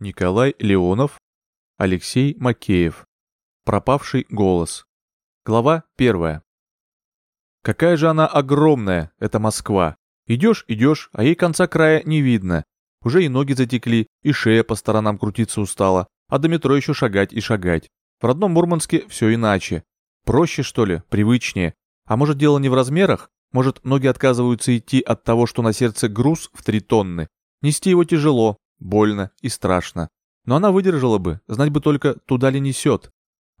Николай Леонов, Алексей Макеев. Пропавший голос. Глава первая. Какая же она огромная, эта Москва. Идешь, идешь, а ей конца края не видно. Уже и ноги затекли, и шея по сторонам крутиться устала, а до метро еще шагать и шагать. В родном Мурманске все иначе. Проще, что ли, привычнее. А может, дело не в размерах? Может, ноги отказываются идти от того, что на сердце груз в три тонны? Нести его тяжело, больно и страшно. Но она выдержала бы, знать бы только, туда ли несет.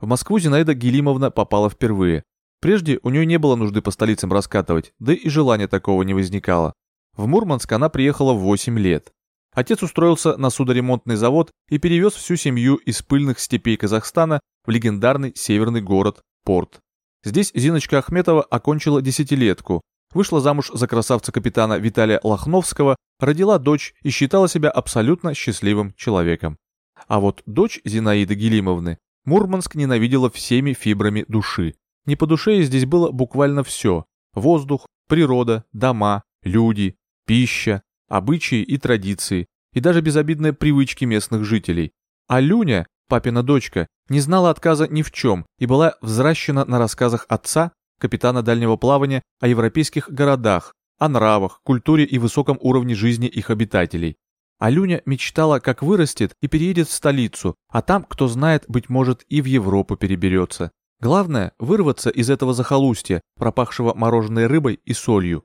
В Москву Зинаида Гелимовна попала впервые. Прежде у нее не было нужды по столицам раскатывать, да и желания такого не возникало. В Мурманск она приехала в 8 лет. Отец устроился на судоремонтный завод и перевез всю семью из пыльных степей Казахстана в легендарный северный город Порт. Здесь Зиночка Ахметова окончила десятилетку, вышла замуж за красавца-капитана Виталия Лохновского, родила дочь и считала себя абсолютно счастливым человеком. А вот дочь Зинаиды Гелимовны Мурманск ненавидела всеми фибрами души. Не по душе ей здесь было буквально все. Воздух, природа, дома, люди, пища, обычаи и традиции, и даже безобидные привычки местных жителей. А Люня, папина дочка, не знала отказа ни в чем и была взращена на рассказах отца капитана дальнего плавания о европейских городах, о нравах, культуре и высоком уровне жизни их обитателей. Алюня мечтала, как вырастет и переедет в столицу, а там, кто знает, быть может, и в Европу переберется. Главное – вырваться из этого захолустья, пропахшего мороженой рыбой и солью.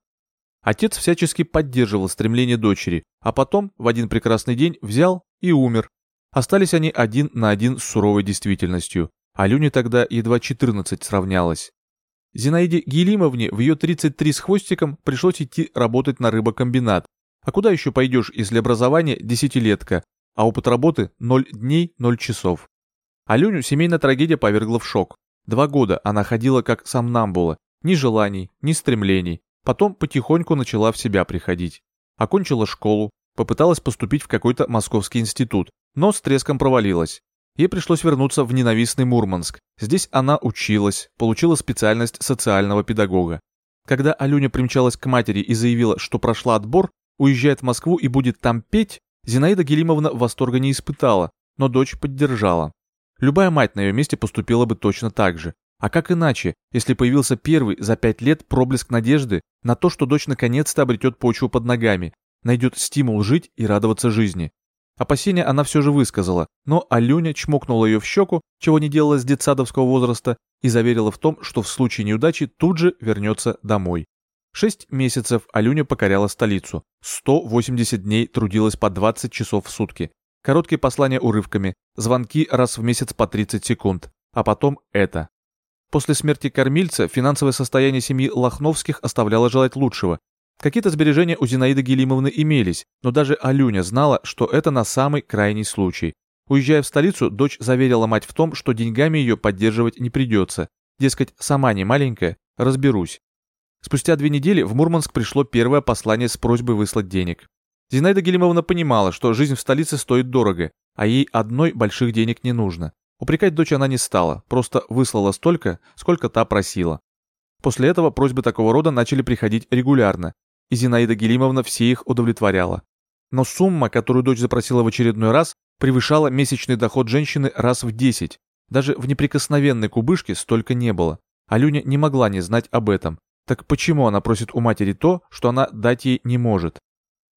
Отец всячески поддерживал стремление дочери, а потом, в один прекрасный день, взял и умер. Остались они один на один с суровой действительностью. Алюне тогда едва 14 сравнялось. Зинаиде Гелимовне в ее 33 с хвостиком пришлось идти работать на рыбокомбинат. А куда еще пойдешь, если образование десятилетка, а опыт работы 0 дней 0 часов? Аленю семейная трагедия повергла в шок. Два года она ходила как сомнамбула, ни желаний, ни стремлений. Потом потихоньку начала в себя приходить. Окончила школу, попыталась поступить в какой-то московский институт, но с треском провалилась. Ей пришлось вернуться в ненавистный Мурманск. Здесь она училась, получила специальность социального педагога. Когда Алюня примчалась к матери и заявила, что прошла отбор, уезжает в Москву и будет там петь, Зинаида Гелимовна восторга не испытала, но дочь поддержала. Любая мать на ее месте поступила бы точно так же. А как иначе, если появился первый за пять лет проблеск надежды на то, что дочь наконец-то обретет почву под ногами, найдет стимул жить и радоваться жизни? Опасения она все же высказала, но Алюня чмокнула ее в щеку, чего не делала с детсадовского возраста, и заверила в том, что в случае неудачи тут же вернется домой. Шесть месяцев Алюня покоряла столицу. 180 дней трудилась по 20 часов в сутки. Короткие послания урывками, звонки раз в месяц по 30 секунд. А потом это. После смерти кормильца финансовое состояние семьи Лохновских оставляло желать лучшего. Какие-то сбережения у Зинаиды Гелимовны имелись, но даже Алюня знала, что это на самый крайний случай. Уезжая в столицу, дочь заверила мать в том, что деньгами ее поддерживать не придется. Дескать, сама не маленькая, разберусь. Спустя две недели в Мурманск пришло первое послание с просьбой выслать денег. Зинаида Гелимовна понимала, что жизнь в столице стоит дорого, а ей одной больших денег не нужно. Упрекать дочь она не стала, просто выслала столько, сколько та просила. После этого просьбы такого рода начали приходить регулярно, и Зинаида Гелимовна все их удовлетворяла. Но сумма, которую дочь запросила в очередной раз, превышала месячный доход женщины раз в 10. Даже в неприкосновенной кубышке столько не было. Алюня не могла не знать об этом, так почему она просит у матери то, что она дать ей не может?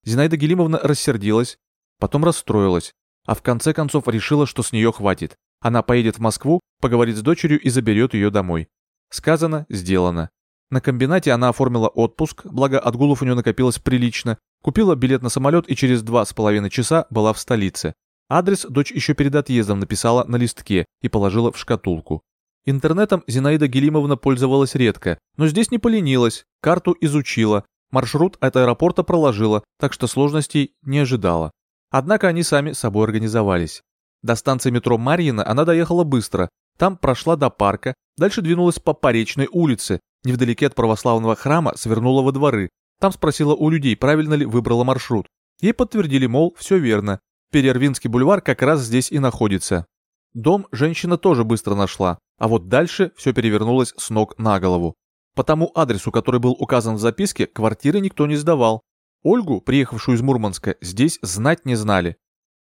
Зинаида Гелимовна рассердилась, потом расстроилась, а в конце концов решила, что с нее хватит. Она поедет в Москву, поговорит с дочерью и заберет ее домой. Сказано, сделано. На комбинате она оформила отпуск, благо отгулов у нее накопилось прилично, купила билет на самолет и через два с половиной часа была в столице. Адрес дочь еще перед отъездом написала на листке и положила в шкатулку. Интернетом Зинаида Гелимовна пользовалась редко, но здесь не поленилась, карту изучила, маршрут от аэропорта проложила, так что сложностей не ожидала. Однако они сами собой организовались. До станции метро Марьина она доехала быстро, там прошла до парка, дальше двинулась по Поречной улице, невдалеке от православного храма свернула во дворы, там спросила у людей, правильно ли выбрала маршрут. Ей подтвердили, мол, все верно. Перервинский бульвар как раз здесь и находится. Дом женщина тоже быстро нашла, а вот дальше все перевернулось с ног на голову. По тому адресу, который был указан в записке, квартиры никто не сдавал. Ольгу, приехавшую из Мурманска, здесь знать не знали.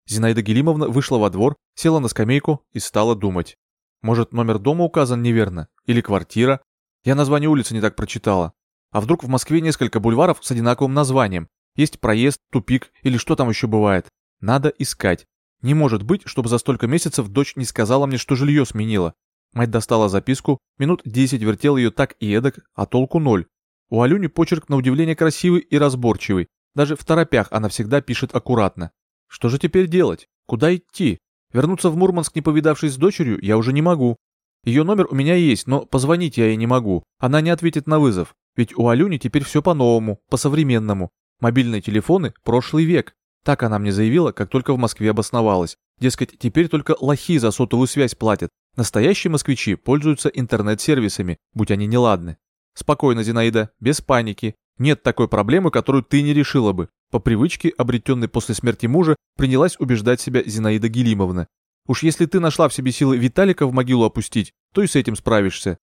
Зинаида Гелимовна вышла во двор, села на скамейку и стала думать. Может, номер дома указан неверно? Или квартира? Я название улицы не так прочитала. А вдруг в Москве несколько бульваров с одинаковым названием? Есть проезд, тупик или что там еще бывает? Надо искать. Не может быть, чтобы за столько месяцев дочь не сказала мне, что жилье сменила. Мать достала записку, минут десять вертела ее так и эдак, а толку ноль. У Алюни почерк на удивление красивый и разборчивый. Даже в торопях она всегда пишет аккуратно. Что же теперь делать? Куда идти? Вернуться в Мурманск, не повидавшись с дочерью, я уже не могу. Ее номер у меня есть, но позвонить я ей не могу. Она не ответит на вызов. Ведь у Алюни теперь все по-новому, по-современному. Мобильные телефоны – прошлый век. Так она мне заявила, как только в Москве обосновалась. Дескать, теперь только лохи за сотовую связь платят. Настоящие москвичи пользуются интернет-сервисами, будь они неладны. Спокойно, Зинаида, без паники. Нет такой проблемы, которую ты не решила бы. По привычке, обретенной после смерти мужа, принялась убеждать себя Зинаида Гелимовна. Уж если ты нашла в себе силы Виталика в могилу опустить, то и с этим справишься.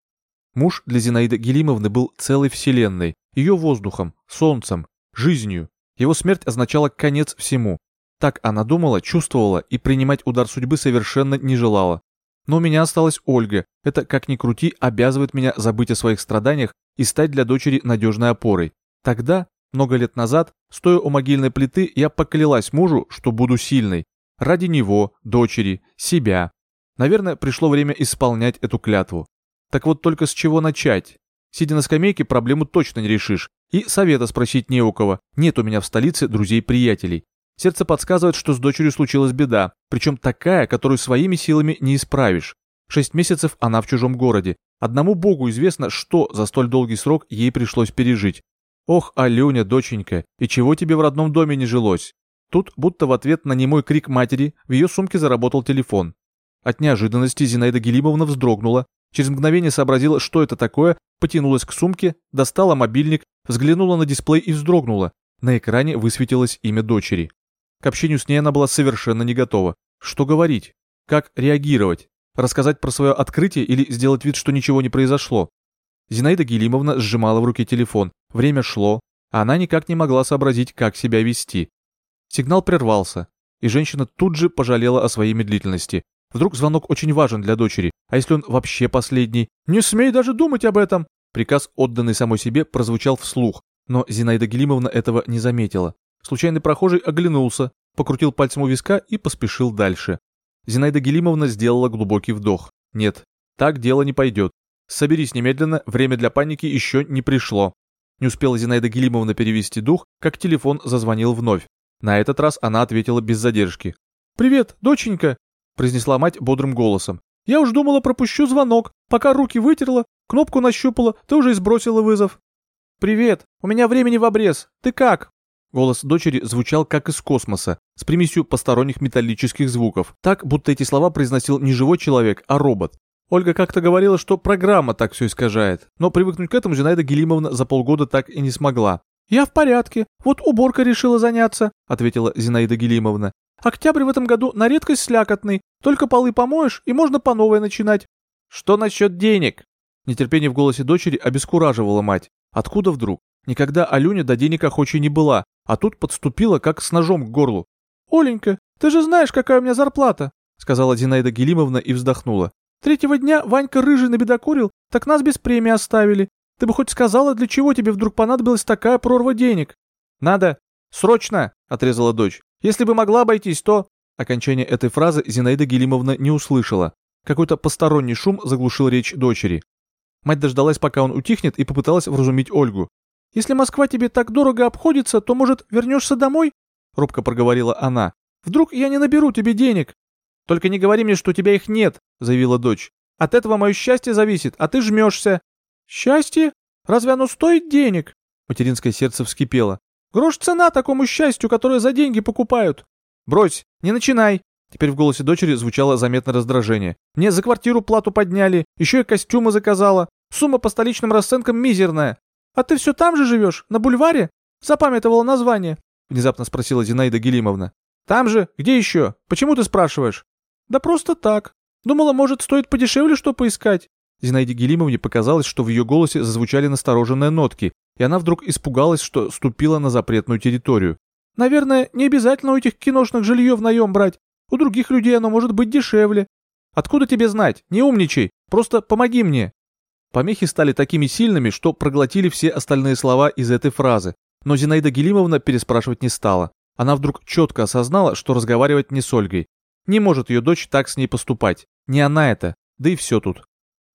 Муж для Зинаиды Гелимовны был целой вселенной, ее воздухом, солнцем, жизнью. Его смерть означала конец всему. Так она думала, чувствовала и принимать удар судьбы совершенно не желала. Но у меня осталась Ольга. Это, как ни крути, обязывает меня забыть о своих страданиях и стать для дочери надежной опорой. Тогда, много лет назад, стоя у могильной плиты, я поклялась мужу, что буду сильной. Ради него, дочери, себя. Наверное, пришло время исполнять эту клятву. Так вот только с чего начать? Сидя на скамейке, проблему точно не решишь. И совета спросить не у кого. Нет у меня в столице друзей-приятелей. Сердце подсказывает, что с дочерью случилась беда, причем такая, которую своими силами не исправишь. Шесть месяцев она в чужом городе. Одному богу известно, что за столь долгий срок ей пришлось пережить. Ох, Алюня, доченька, и чего тебе в родном доме не жилось? Тут, будто в ответ на немой крик матери, в ее сумке заработал телефон. От неожиданности Зинаида Гелимовна вздрогнула, через мгновение сообразила, что это такое, потянулась к сумке, достала мобильник, взглянула на дисплей и вздрогнула. На экране высветилось имя дочери. К общению с ней она была совершенно не готова. Что говорить? Как реагировать? Рассказать про свое открытие или сделать вид, что ничего не произошло? Зинаида Гелимовна сжимала в руке телефон. Время шло, а она никак не могла сообразить, как себя вести. Сигнал прервался, и женщина тут же пожалела о своей медлительности. Вдруг звонок очень важен для дочери, а если он вообще последний? «Не смей даже думать об этом!» Приказ, отданный самой себе, прозвучал вслух, но Зинаида Гелимовна этого не заметила. Случайный прохожий оглянулся, покрутил пальцем у виска и поспешил дальше. Зинаида Гелимовна сделала глубокий вдох. Нет, так дело не пойдет. Соберись немедленно, время для паники еще не пришло. Не успела Зинаида Гелимовна перевести дух, как телефон зазвонил вновь. На этот раз она ответила без задержки. «Привет, доченька!» – произнесла мать бодрым голосом. «Я уж думала, пропущу звонок. Пока руки вытерла, кнопку нащупала, ты уже и сбросила вызов». «Привет, у меня времени в обрез. Ты как?» Голос дочери звучал как из космоса, с примесью посторонних металлических звуков, так, будто эти слова произносил не живой человек, а робот. Ольга как-то говорила, что программа так все искажает, но привыкнуть к этому Зинаида Гелимовна за полгода так и не смогла. «Я в порядке, вот уборкой решила заняться», — ответила Зинаида Гелимовна. «Октябрь в этом году на редкость слякотный, только полы помоешь, и можно по новой начинать». «Что насчет денег?» Нетерпение в голосе дочери обескураживало мать. Откуда вдруг? Никогда Алюня до денег охочей не была, а тут подступила, как с ножом к горлу. «Оленька, ты же знаешь, какая у меня зарплата», — сказала Зинаида Гелимовна и вздохнула. «Третьего дня Ванька рыжий набедокурил, так нас без премии оставили. Ты бы хоть сказала, для чего тебе вдруг понадобилась такая прорва денег?» «Надо. Срочно!» — отрезала дочь. «Если бы могла обойтись, то...» Окончание этой фразы Зинаида Гелимовна не услышала. Какой-то посторонний шум заглушил речь дочери. Мать дождалась, пока он утихнет, и попыталась вразумить Ольгу. Если Москва тебе так дорого обходится, то, может, вернешься домой?» — робко проговорила она. «Вдруг я не наберу тебе денег?» «Только не говори мне, что у тебя их нет», — заявила дочь. «От этого мое счастье зависит, а ты жмешься». «Счастье? Разве оно стоит денег?» Материнское сердце вскипело. «Грош цена такому счастью, которое за деньги покупают». «Брось, не начинай!» Теперь в голосе дочери звучало заметное раздражение. «Мне за квартиру плату подняли, еще и костюмы заказала. Сумма по столичным расценкам мизерная. «А ты все там же живешь, на бульваре?» Запамятовала название. Внезапно спросила Зинаида Гелимовна. «Там же? Где еще? Почему ты спрашиваешь?» «Да просто так. Думала, может, стоит подешевле что поискать». Зинаиде Гелимовне показалось, что в ее голосе зазвучали настороженные нотки, и она вдруг испугалась, что ступила на запретную территорию. Наверное, не обязательно у этих киношных жилье в наем брать. У других людей оно может быть дешевле. Откуда тебе знать? Не умничай. Просто помоги мне. Помехи стали такими сильными, что проглотили все остальные слова из этой фразы. Но Зинаида Гелимовна переспрашивать не стала. Она вдруг четко осознала, что разговаривать не с Ольгой. Не может ее дочь так с ней поступать. Не она это. Да и все тут.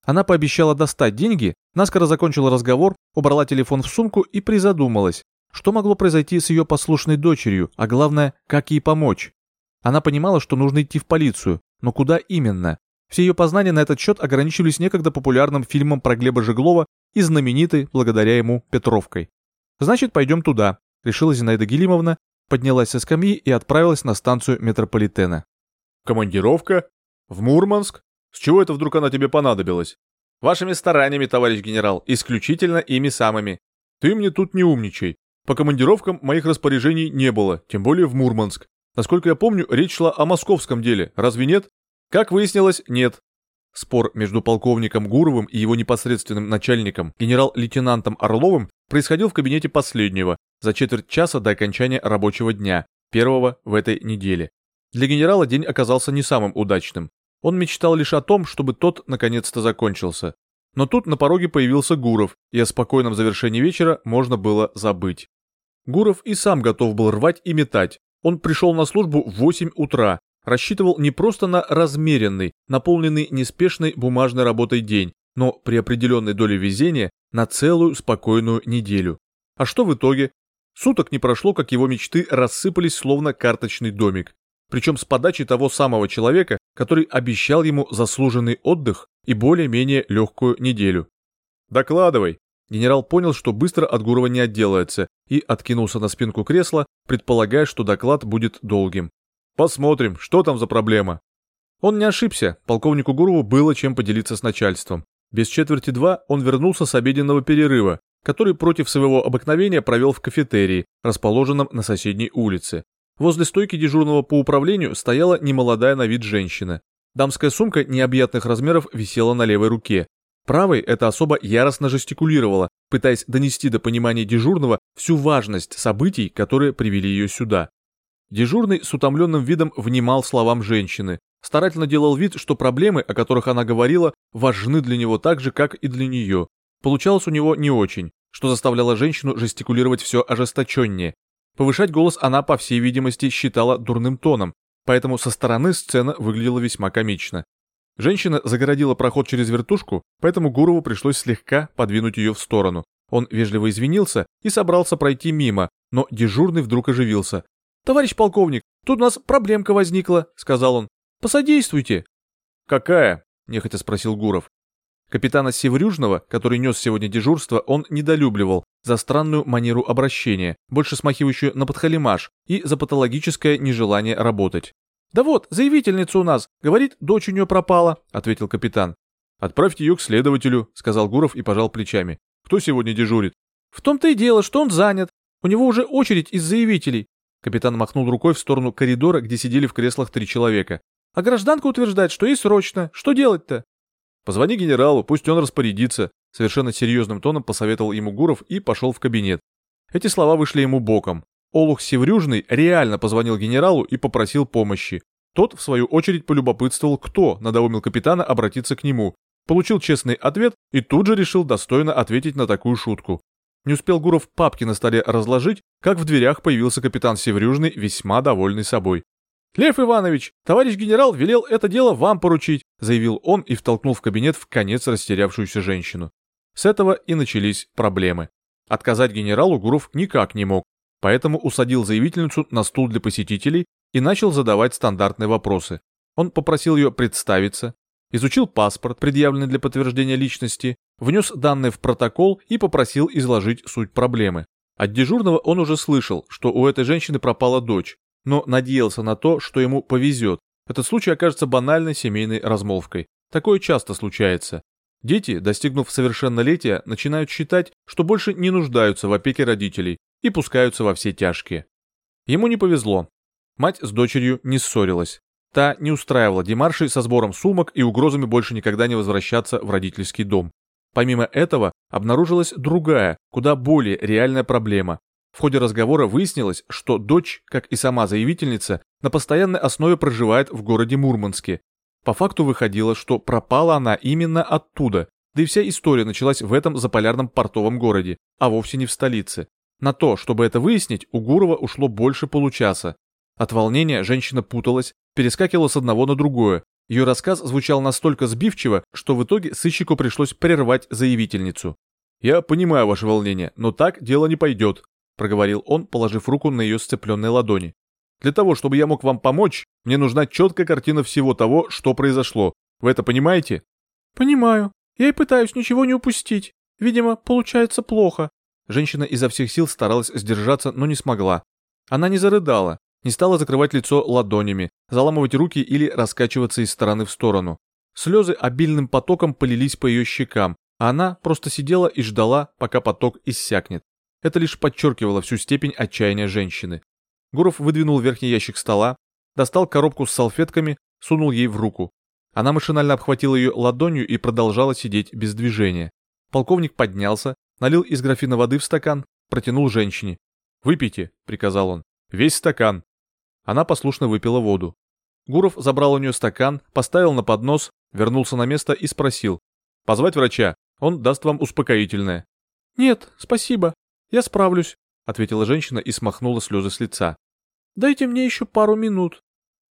Она пообещала достать деньги, наскоро закончила разговор, убрала телефон в сумку и призадумалась, что могло произойти с ее послушной дочерью, а главное, как ей помочь. Она понимала, что нужно идти в полицию, но куда именно? Все ее познания на этот счет ограничивались некогда популярным фильмом про Глеба Жеглова и знаменитой, благодаря ему, Петровкой. «Значит, пойдем туда», — решила Зинаида Гелимовна, поднялась со скамьи и отправилась на станцию метрополитена. «Командировка? В Мурманск? С чего это вдруг она тебе понадобилась?» «Вашими стараниями, товарищ генерал, исключительно ими самыми». «Ты мне тут не умничай. По командировкам моих распоряжений не было, тем более в Мурманск. Насколько я помню, речь шла о московском деле, разве нет?» Как выяснилось, нет. Спор между полковником Гуровым и его непосредственным начальником, генерал-лейтенантом Орловым, происходил в кабинете последнего, за четверть часа до окончания рабочего дня, первого в этой неделе. Для генерала день оказался не самым удачным. Он мечтал лишь о том, чтобы тот наконец-то закончился. Но тут на пороге появился Гуров, и о спокойном завершении вечера можно было забыть. Гуров и сам готов был рвать и метать. Он пришел на службу в 8 утра, рассчитывал не просто на размеренный, наполненный неспешной бумажной работой день, но при определенной доле везения на целую спокойную неделю. А что в итоге? Суток не прошло, как его мечты рассыпались словно карточный домик. Причем с подачи того самого человека, который обещал ему заслуженный отдых и более-менее легкую неделю. «Докладывай!» Генерал понял, что быстро от Гурова не отделается, и откинулся на спинку кресла, предполагая, что доклад будет долгим. Посмотрим, что там за проблема. Он не ошибся, полковнику Гурову было чем поделиться с начальством. Без четверти два он вернулся с обеденного перерыва, который против своего обыкновения провел в кафетерии, расположенном на соседней улице. Возле стойки дежурного по управлению стояла немолодая на вид женщина. Дамская сумка необъятных размеров висела на левой руке. Правой эта особа яростно жестикулировала, пытаясь донести до понимания дежурного всю важность событий, которые привели ее сюда. Дежурный с утомленным видом внимал словам женщины, старательно делал вид, что проблемы, о которых она говорила, важны для него так же, как и для нее. Получалось у него не очень, что заставляло женщину жестикулировать все ожесточеннее. Повышать голос она, по всей видимости, считала дурным тоном, поэтому со стороны сцена выглядела весьма комично. Женщина загородила проход через вертушку, поэтому Гурову пришлось слегка подвинуть ее в сторону. Он вежливо извинился и собрался пройти мимо, но дежурный вдруг оживился. «Товарищ полковник, тут у нас проблемка возникла», — сказал он. «Посодействуйте». «Какая?» — нехотя спросил Гуров. Капитана Севрюжного, который нес сегодня дежурство, он недолюбливал за странную манеру обращения, больше смахивающую на подхалимаш, и за патологическое нежелание работать. «Да вот, заявительница у нас, говорит, дочь у нее пропала», — ответил капитан. «Отправьте ее к следователю», — сказал Гуров и пожал плечами. «Кто сегодня дежурит?» «В том-то и дело, что он занят. У него уже очередь из заявителей. Капитан махнул рукой в сторону коридора, где сидели в креслах три человека. «А гражданка утверждает, что ей срочно. Что делать-то?» «Позвони генералу, пусть он распорядится», — совершенно серьезным тоном посоветовал ему Гуров и пошел в кабинет. Эти слова вышли ему боком. Олух Севрюжный реально позвонил генералу и попросил помощи. Тот, в свою очередь, полюбопытствовал, кто надоумил капитана обратиться к нему. Получил честный ответ и тут же решил достойно ответить на такую шутку. Не успел Гуров папки на столе разложить, как в дверях появился капитан Севрюжный, весьма довольный собой. «Лев Иванович, товарищ генерал велел это дело вам поручить», заявил он и втолкнул в кабинет в конец растерявшуюся женщину. С этого и начались проблемы. Отказать генералу Гуров никак не мог, поэтому усадил заявительницу на стул для посетителей и начал задавать стандартные вопросы. Он попросил ее представиться, изучил паспорт, предъявленный для подтверждения личности, внес данные в протокол и попросил изложить суть проблемы. От дежурного он уже слышал, что у этой женщины пропала дочь, но надеялся на то, что ему повезет. Этот случай окажется банальной семейной размолвкой. Такое часто случается. Дети, достигнув совершеннолетия, начинают считать, что больше не нуждаются в опеке родителей и пускаются во все тяжкие. Ему не повезло. Мать с дочерью не ссорилась. Та не устраивала демарши со сбором сумок и угрозами больше никогда не возвращаться в родительский дом. Помимо этого, обнаружилась другая, куда более реальная проблема. В ходе разговора выяснилось, что дочь, как и сама заявительница, на постоянной основе проживает в городе Мурманске. По факту выходило, что пропала она именно оттуда, да и вся история началась в этом заполярном портовом городе, а вовсе не в столице. На то, чтобы это выяснить, у Гурова ушло больше получаса. От волнения женщина путалась, перескакивала с одного на другое. Ее рассказ звучал настолько сбивчиво, что в итоге сыщику пришлось прервать заявительницу. «Я понимаю ваше волнение, но так дело не пойдет», — проговорил он, положив руку на ее сцепленной ладони. «Для того, чтобы я мог вам помочь, мне нужна четкая картина всего того, что произошло. Вы это понимаете?» «Понимаю. Я и пытаюсь ничего не упустить. Видимо, получается плохо». Женщина изо всех сил старалась сдержаться, но не смогла. Она не зарыдала, не стала закрывать лицо ладонями, заламывать руки или раскачиваться из стороны в сторону. Слезы обильным потоком полились по ее щекам, а она просто сидела и ждала, пока поток иссякнет. Это лишь подчеркивало всю степень отчаяния женщины. Гуров выдвинул верхний ящик стола, достал коробку с салфетками, сунул ей в руку. Она машинально обхватила ее ладонью и продолжала сидеть без движения. Полковник поднялся, налил из графина воды в стакан, протянул женщине. «Выпейте», — приказал он. «Весь стакан». Она послушно выпила воду. Гуров забрал у нее стакан, поставил на поднос, вернулся на место и спросил. «Позвать врача? Он даст вам успокоительное». «Нет, спасибо», «Я справлюсь», — ответила женщина и смахнула слезы с лица. «Дайте мне еще пару минут».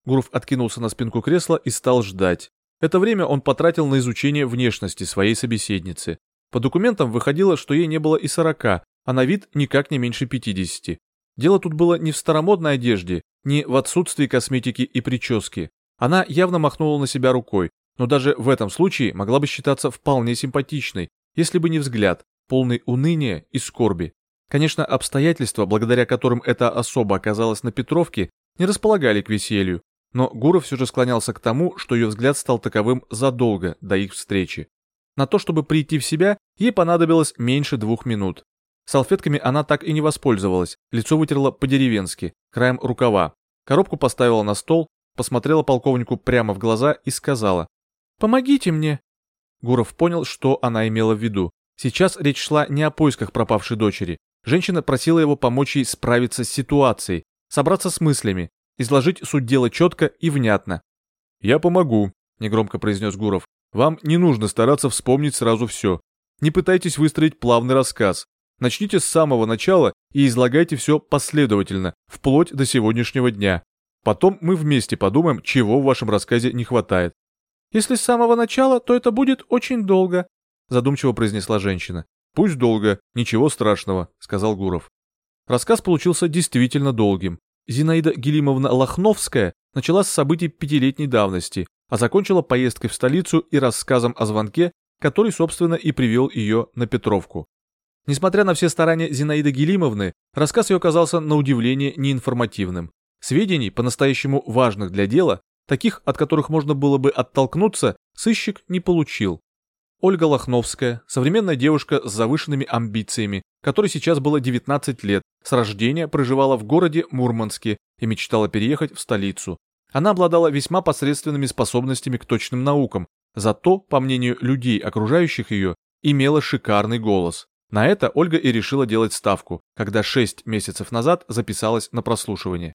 Гуров откинулся на спинку кресла и стал ждать. Это время он потратил на изучение внешности своей собеседницы. По документам выходило, что ей не было и сорока, а на вид никак не меньше пятидесяти. Дело тут было не в старомодной одежде, не в отсутствии косметики и прически. Она явно махнула на себя рукой, но даже в этом случае могла бы считаться вполне симпатичной, если бы не взгляд, полный уныния и скорби. Конечно, обстоятельства, благодаря которым эта особа оказалась на Петровке, не располагали к веселью, но Гуров все же склонялся к тому, что ее взгляд стал таковым задолго до их встречи. На то, чтобы прийти в себя, ей понадобилось меньше двух минут. Салфетками она так и не воспользовалась, лицо вытерла по-деревенски, краем рукава. Коробку поставила на стол, посмотрела полковнику прямо в глаза и сказала «Помогите мне». Гуров понял, что она имела в виду. Сейчас речь шла не о поисках пропавшей дочери, Женщина просила его помочь ей справиться с ситуацией, собраться с мыслями, изложить суть дела четко и внятно. «Я помогу», — негромко произнес Гуров. «Вам не нужно стараться вспомнить сразу все. Не пытайтесь выстроить плавный рассказ. Начните с самого начала и излагайте все последовательно, вплоть до сегодняшнего дня. Потом мы вместе подумаем, чего в вашем рассказе не хватает». «Если с самого начала, то это будет очень долго», — задумчиво произнесла женщина. «Пусть долго, ничего страшного», — сказал Гуров. Рассказ получился действительно долгим. Зинаида Гелимовна Лохновская начала с событий пятилетней давности, а закончила поездкой в столицу и рассказом о звонке, который, собственно, и привел ее на Петровку. Несмотря на все старания Зинаиды Гелимовны, рассказ ее оказался на удивление неинформативным. Сведений, по-настоящему важных для дела, таких, от которых можно было бы оттолкнуться, сыщик не получил. Ольга Лохновская, современная девушка с завышенными амбициями, которой сейчас было 19 лет, с рождения проживала в городе Мурманске и мечтала переехать в столицу. Она обладала весьма посредственными способностями к точным наукам, зато, по мнению людей, окружающих ее, имела шикарный голос. На это Ольга и решила делать ставку, когда 6 месяцев назад записалась на прослушивание.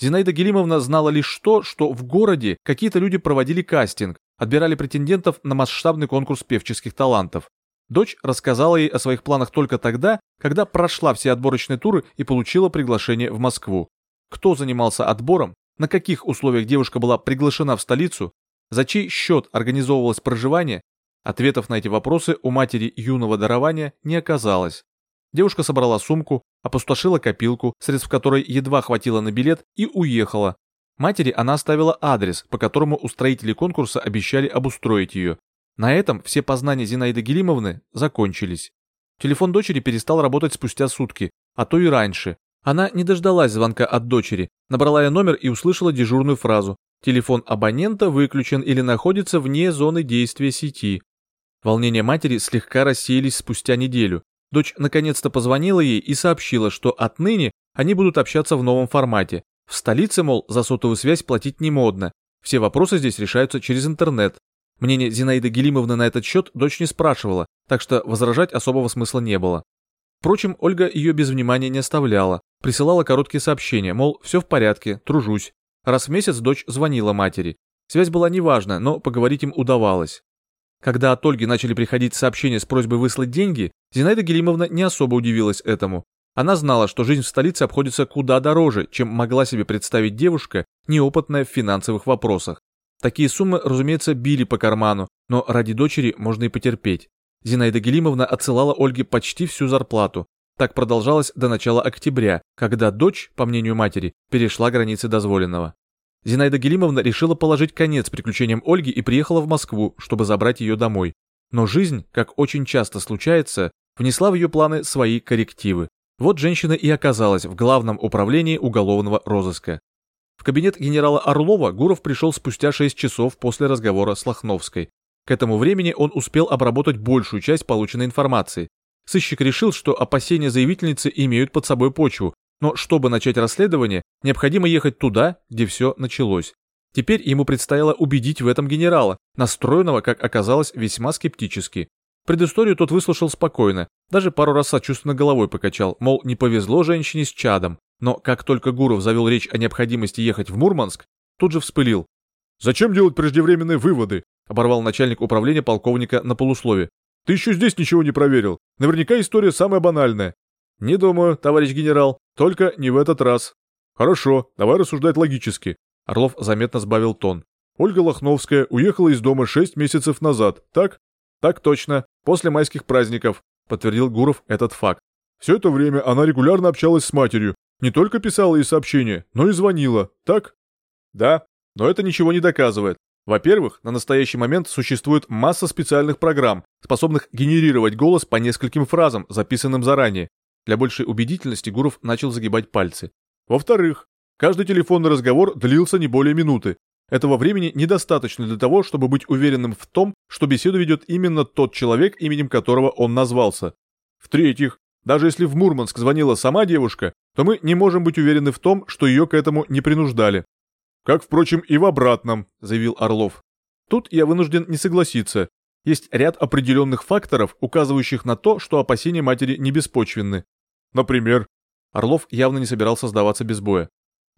Зинаида Гелимовна знала лишь то, что в городе какие-то люди проводили кастинг, отбирали претендентов на масштабный конкурс певческих талантов. Дочь рассказала ей о своих планах только тогда, когда прошла все отборочные туры и получила приглашение в Москву. Кто занимался отбором, на каких условиях девушка была приглашена в столицу, за чей счет организовывалось проживание, ответов на эти вопросы у матери юного дарования не оказалось. Девушка собрала сумку, опустошила копилку, средств которой едва хватило на билет, и уехала, Матери она оставила адрес, по которому устроители конкурса обещали обустроить ее. На этом все познания Зинаиды Гелимовны закончились. Телефон дочери перестал работать спустя сутки, а то и раньше. Она не дождалась звонка от дочери, набрала ее номер и услышала дежурную фразу «Телефон абонента выключен или находится вне зоны действия сети». Волнения матери слегка рассеялись спустя неделю. Дочь наконец-то позвонила ей и сообщила, что отныне они будут общаться в новом формате. В столице, мол, за сотовую связь платить не модно. Все вопросы здесь решаются через интернет. Мнение Зинаиды Гелимовны на этот счет дочь не спрашивала, так что возражать особого смысла не было. Впрочем, Ольга ее без внимания не оставляла, присылала короткие сообщения, мол, все в порядке, тружусь. Раз в месяц дочь звонила матери. Связь была неважна, но поговорить им удавалось. Когда от Ольги начали приходить сообщения с просьбой выслать деньги, Зинаида Гелимовна не особо удивилась этому. Она знала, что жизнь в столице обходится куда дороже, чем могла себе представить девушка, неопытная в финансовых вопросах. Такие суммы, разумеется, били по карману, но ради дочери можно и потерпеть. Зинаида Гелимовна отсылала Ольге почти всю зарплату. Так продолжалось до начала октября, когда дочь, по мнению матери, перешла границы дозволенного. Зинаида Гелимовна решила положить конец приключениям Ольги и приехала в Москву, чтобы забрать ее домой. Но жизнь, как очень часто случается, внесла в ее планы свои коррективы. Вот женщина и оказалась в главном управлении уголовного розыска. В кабинет генерала Орлова Гуров пришел спустя 6 часов после разговора с Лохновской. К этому времени он успел обработать большую часть полученной информации. Сыщик решил, что опасения заявительницы имеют под собой почву, но чтобы начать расследование, необходимо ехать туда, где все началось. Теперь ему предстояло убедить в этом генерала, настроенного, как оказалось, весьма скептически. Предысторию тот выслушал спокойно, даже пару раз сочувственно головой покачал, мол, не повезло женщине с чадом. Но как только Гуров завел речь о необходимости ехать в Мурманск, тут же вспылил. «Зачем делать преждевременные выводы?» – оборвал начальник управления полковника на полуслове. «Ты еще здесь ничего не проверил. Наверняка история самая банальная». «Не думаю, товарищ генерал. Только не в этот раз. Хорошо, давай рассуждать логически. Орлов заметно сбавил тон. Ольга Лохновская уехала из дома шесть месяцев назад, так? Так точно, после майских праздников, подтвердил Гуров этот факт. Все это время она регулярно общалась с матерью, не только писала ей сообщения, но и звонила, так? Да, но это ничего не доказывает. Во-первых, на настоящий момент существует масса специальных программ, способных генерировать голос по нескольким фразам, записанным заранее. Для большей убедительности Гуров начал загибать пальцы. Во-вторых, каждый телефонный разговор длился не более минуты. Этого времени недостаточно для того, чтобы быть уверенным в том, что беседу ведет именно тот человек, именем которого он назвался. В-третьих, даже если в Мурманск звонила сама девушка, то мы не можем быть уверены в том, что ее к этому не принуждали. Как, впрочем, и в обратном, заявил Орлов. Тут я вынужден не согласиться. Есть ряд определенных факторов, указывающих на то, что опасения матери не беспочвенны. Например, Орлов явно не собирался сдаваться без боя.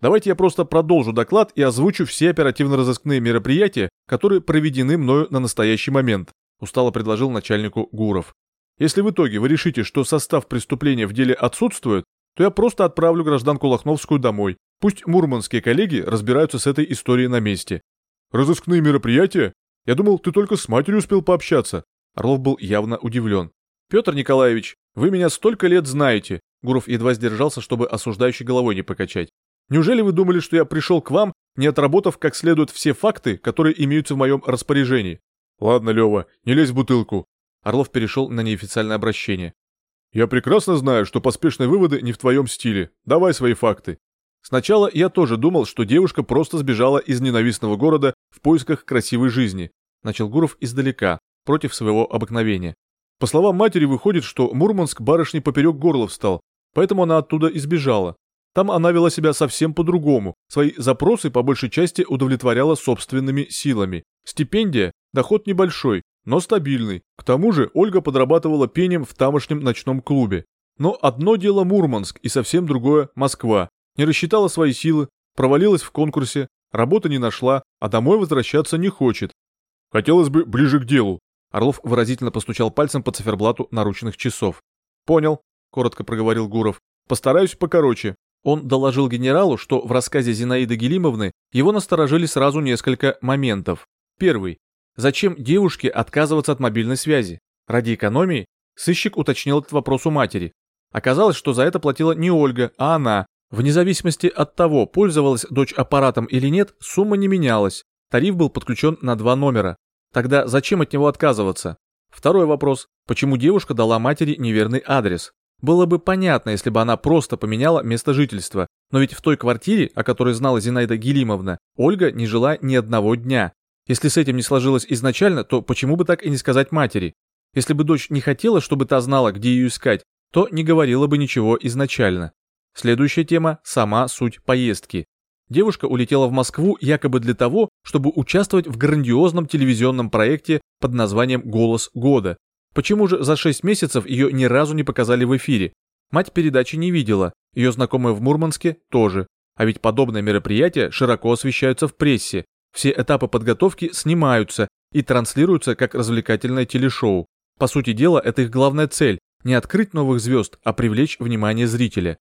Давайте я просто продолжу доклад и озвучу все оперативно-розыскные мероприятия, которые проведены мною на настоящий момент, устало предложил начальнику Гуров. Если в итоге вы решите, что состав преступления в деле отсутствует, то я просто отправлю гражданку Лохновскую домой. Пусть мурманские коллеги разбираются с этой историей на месте. Разыскные мероприятия? Я думал, ты только с матерью успел пообщаться. Орлов был явно удивлен. Петр Николаевич, вы меня столько лет знаете. Гуров едва сдержался, чтобы осуждающей головой не покачать. Неужели вы думали, что я пришел к вам, не отработав как следует все факты, которые имеются в моем распоряжении? Ладно, Лева, не лезь в бутылку. Орлов перешел на неофициальное обращение. Я прекрасно знаю, что поспешные выводы не в твоем стиле. Давай свои факты. Сначала я тоже думал, что девушка просто сбежала из ненавистного города в поисках красивой жизни. Начал Гуров издалека, против своего обыкновения. По словам матери, выходит, что Мурманск барышне поперек горла встал, поэтому она оттуда избежала. Там она вела себя совсем по-другому, свои запросы по большей части удовлетворяла собственными силами. Стипендия, доход небольшой, но стабильный. К тому же Ольга подрабатывала пением в тамошнем ночном клубе. Но одно дело Мурманск и совсем другое Москва. Не рассчитала свои силы, провалилась в конкурсе, работы не нашла, а домой возвращаться не хочет. Хотелось бы ближе к делу. Орлов выразительно постучал пальцем по циферблату наручных часов. Понял, коротко проговорил Гуров. Постараюсь покороче. Он доложил генералу, что в рассказе Зинаиды Гелимовны его насторожили сразу несколько моментов. Первый. Зачем девушке отказываться от мобильной связи? Ради экономии? Сыщик уточнил этот вопрос у матери. Оказалось, что за это платила не Ольга, а она. Вне зависимости от того, пользовалась дочь аппаратом или нет, сумма не менялась. Тариф был подключен на два номера. Тогда зачем от него отказываться? Второй вопрос. Почему девушка дала матери неверный адрес? Было бы понятно, если бы она просто поменяла место жительства, но ведь в той квартире, о которой знала Зинаида Гелимовна, Ольга не жила ни одного дня. Если с этим не сложилось изначально, то почему бы так и не сказать матери? Если бы дочь не хотела, чтобы та знала, где ее искать, то не говорила бы ничего изначально. Следующая тема – сама суть поездки. Девушка улетела в Москву якобы для того, чтобы участвовать в грандиозном телевизионном проекте под названием «Голос года». Почему же за 6 месяцев ее ни разу не показали в эфире? Мать передачи не видела, ее знакомые в Мурманске тоже. А ведь подобные мероприятия широко освещаются в прессе. Все этапы подготовки снимаются и транслируются как развлекательное телешоу. По сути дела, это их главная цель – не открыть новых звезд, а привлечь внимание зрителя.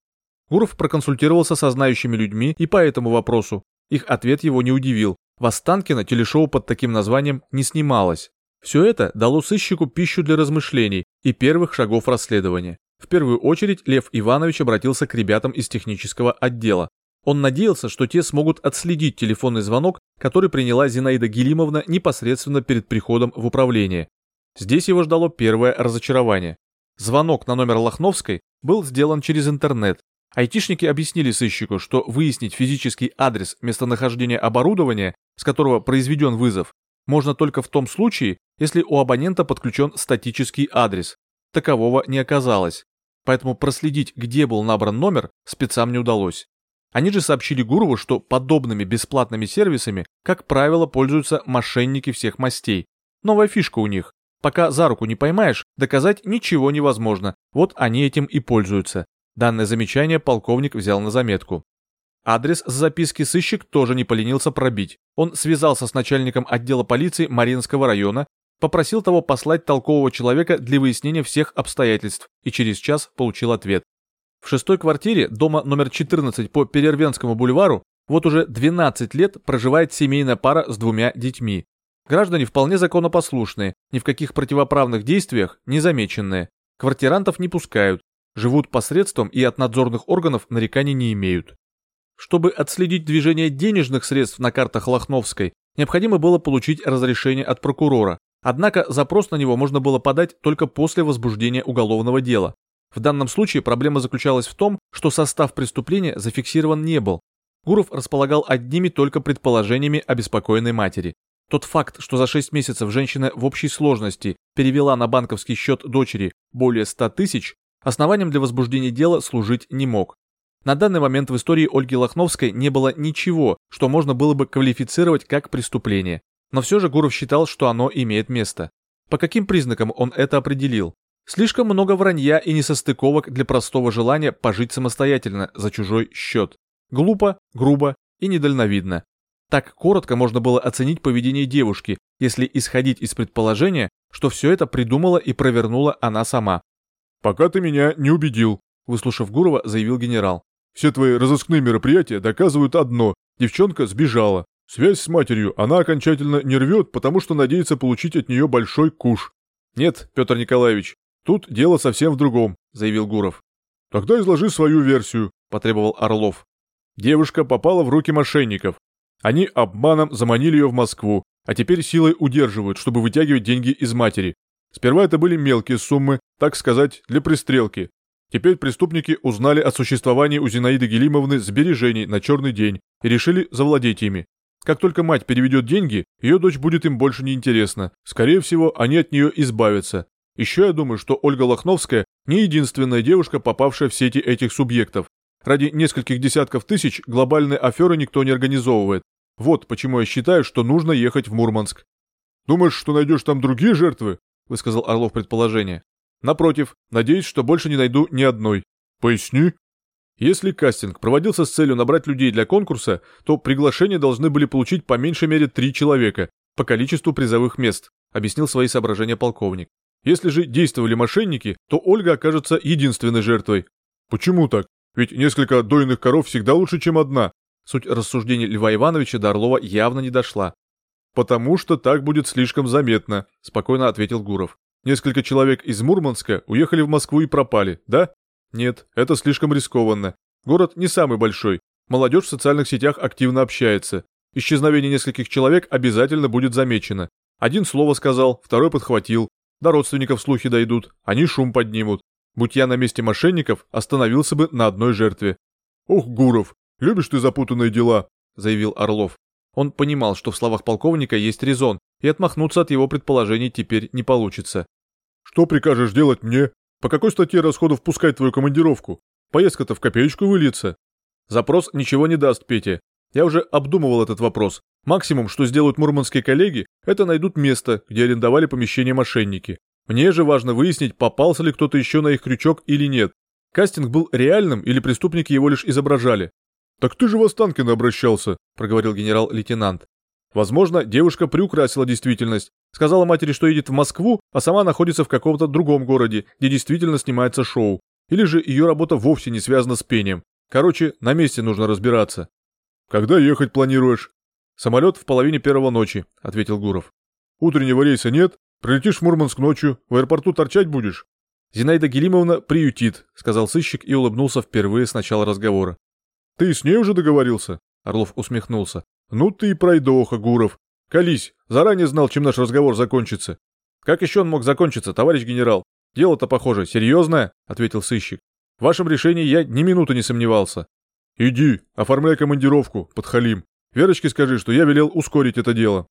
Гуров проконсультировался со знающими людьми и по этому вопросу. Их ответ его не удивил. В Останкино телешоу под таким названием не снималось. Все это дало сыщику пищу для размышлений и первых шагов расследования. В первую очередь Лев Иванович обратился к ребятам из технического отдела. Он надеялся, что те смогут отследить телефонный звонок, который приняла Зинаида Гелимовна непосредственно перед приходом в управление. Здесь его ждало первое разочарование. Звонок на номер Лохновской был сделан через интернет. Айтишники объяснили сыщику, что выяснить физический адрес местонахождения оборудования, с которого произведен вызов, можно только в том случае, если у абонента подключен статический адрес. Такового не оказалось. Поэтому проследить, где был набран номер, спецам не удалось. Они же сообщили Гурову, что подобными бесплатными сервисами, как правило, пользуются мошенники всех мастей. Новая фишка у них. Пока за руку не поймаешь, доказать ничего невозможно. Вот они этим и пользуются. Данное замечание полковник взял на заметку. Адрес с записки сыщик тоже не поленился пробить. Он связался с начальником отдела полиции Маринского района, попросил того послать толкового человека для выяснения всех обстоятельств и через час получил ответ. В шестой квартире дома номер 14 по Перервенскому бульвару вот уже 12 лет проживает семейная пара с двумя детьми. Граждане вполне законопослушные, ни в каких противоправных действиях не замеченные. Квартирантов не пускают, живут посредством и от надзорных органов нареканий не имеют. Чтобы отследить движение денежных средств на картах Лохновской, необходимо было получить разрешение от прокурора. Однако запрос на него можно было подать только после возбуждения уголовного дела. В данном случае проблема заключалась в том, что состав преступления зафиксирован не был. Гуров располагал одними только предположениями обеспокоенной матери. Тот факт, что за 6 месяцев женщина в общей сложности перевела на банковский счет дочери более 100 тысяч, основанием для возбуждения дела служить не мог. На данный момент в истории Ольги Лохновской не было ничего, что можно было бы квалифицировать как преступление. Но все же Гуров считал, что оно имеет место. По каким признакам он это определил? Слишком много вранья и несостыковок для простого желания пожить самостоятельно за чужой счет. Глупо, грубо и недальновидно. Так коротко можно было оценить поведение девушки, если исходить из предположения, что все это придумала и провернула она сама. «Пока ты меня не убедил», — выслушав Гурова, заявил генерал. «Все твои разыскные мероприятия доказывают одно – девчонка сбежала. Связь с матерью она окончательно не рвет, потому что надеется получить от нее большой куш». «Нет, Петр Николаевич, «Тут дело совсем в другом», — заявил Гуров. «Тогда изложи свою версию», — потребовал Орлов. Девушка попала в руки мошенников. Они обманом заманили ее в Москву, а теперь силой удерживают, чтобы вытягивать деньги из матери. Сперва это были мелкие суммы, так сказать, для пристрелки. Теперь преступники узнали о существовании у Зинаиды Гелимовны сбережений на черный день и решили завладеть ими. Как только мать переведет деньги, ее дочь будет им больше не интересна. Скорее всего, они от нее избавятся. Еще я думаю, что Ольга Лохновская не единственная девушка, попавшая в сети этих субъектов. Ради нескольких десятков тысяч глобальные аферы никто не организовывает. Вот почему я считаю, что нужно ехать в Мурманск. Думаешь, что найдешь там другие жертвы? Высказал Орлов предположение. Напротив, надеюсь, что больше не найду ни одной. Поясни. Если кастинг проводился с целью набрать людей для конкурса, то приглашение должны были получить по меньшей мере три человека по количеству призовых мест, объяснил свои соображения полковник. Если же действовали мошенники, то Ольга окажется единственной жертвой. Почему так? Ведь несколько дойных коров всегда лучше, чем одна. Суть рассуждений Льва Ивановича до Орлова явно не дошла. «Потому что так будет слишком заметно», – спокойно ответил Гуров. «Несколько человек из Мурманска уехали в Москву и пропали, да? Нет, это слишком рискованно. Город не самый большой. Молодежь в социальных сетях активно общается. Исчезновение нескольких человек обязательно будет замечено. Один слово сказал, второй подхватил, до родственников слухи дойдут, они шум поднимут. Будь я на месте мошенников, остановился бы на одной жертве. «Ох, Гуров, любишь ты запутанные дела», — заявил Орлов. Он понимал, что в словах полковника есть резон, и отмахнуться от его предположений теперь не получится. «Что прикажешь делать мне? По какой статье расходов пускать твою командировку? Поездка-то в копеечку выльется». Запрос ничего не даст, Петя. Я уже обдумывал этот вопрос. Максимум, что сделают мурманские коллеги, это найдут место, где арендовали помещение мошенники. Мне же важно выяснить, попался ли кто-то еще на их крючок или нет. Кастинг был реальным или преступники его лишь изображали? «Так ты же в Останкино обращался», — проговорил генерал-лейтенант. Возможно, девушка приукрасила действительность. Сказала матери, что едет в Москву, а сама находится в каком-то другом городе, где действительно снимается шоу. Или же ее работа вовсе не связана с пением. Короче, на месте нужно разбираться. «Когда ехать планируешь?» «Самолет в половине первого ночи», — ответил Гуров. «Утреннего рейса нет? Прилетишь в Мурманск ночью, в аэропорту торчать будешь?» «Зинаида Гелимовна приютит», — сказал сыщик и улыбнулся впервые с начала разговора. «Ты с ней уже договорился?» — Орлов усмехнулся. «Ну ты и пройдоха, Гуров. Колись, заранее знал, чем наш разговор закончится». «Как еще он мог закончиться, товарищ генерал? Дело-то, похоже, серьезное», — ответил сыщик. «В вашем решении я ни минуты не сомневался». «Иди, оформляй командировку, подхалим. Верочке скажи, что я велел ускорить это дело».